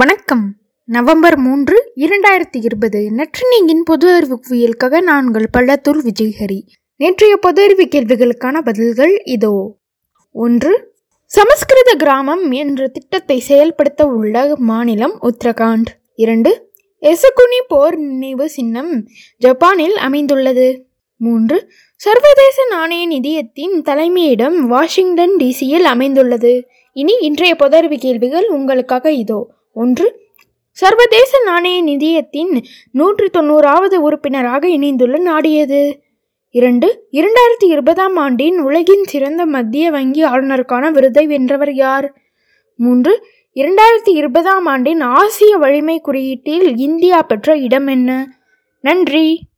வணக்கம். நவம்பர் மூன்று இரண்டாயிரத்தி இருபது. நற்றினியின் பொது அறிவு குவியலுக்காக நான்கள் பள்ளத்தூர் விஜய்ஹரி. நேற்றைய பொது அறிவு கேள்விகளுக்கான பதில்கள் இதோ. ஒன்று சமஸ்கிருத கிராமம் என்ற திட்டத்தை செயல்படுத்த உள்ள மாநிலம் உத்தரகாண்ட். இரண்டு எசகுனி போர் நினைவு சின்னம் ஜப்பானில் அமைந்துள்ளது. மூன்று சர்வதேச நாணய நிதியத்தின் தலைமையிடம் வாஷிங்டன் டிசியில் அமைந்துள்ளது. இனி இன்றைய பொதறிவு கேள்விகள் உங்களுக்காக இதோ. ஒன்று சர்வதேச நாணய நிதியத்தின் நூற்றி தொண்ணூறாவது உறுப்பினராக இணைந்துள்ள நாடு எது? இரண்டு இரண்டாயிரத்தி இருபதாம் ஆண்டின் உலகின் சிறந்த மத்திய வங்கி ஆளுநருக்கான விருதை வென்றவர் யார்? மூன்று இரண்டாயிரத்தி இருபதாம் ஆண்டின் ஆசிய வலிமை குறியீட்டில் இந்தியா பெற்ற இடம் என்ன? நன்றி.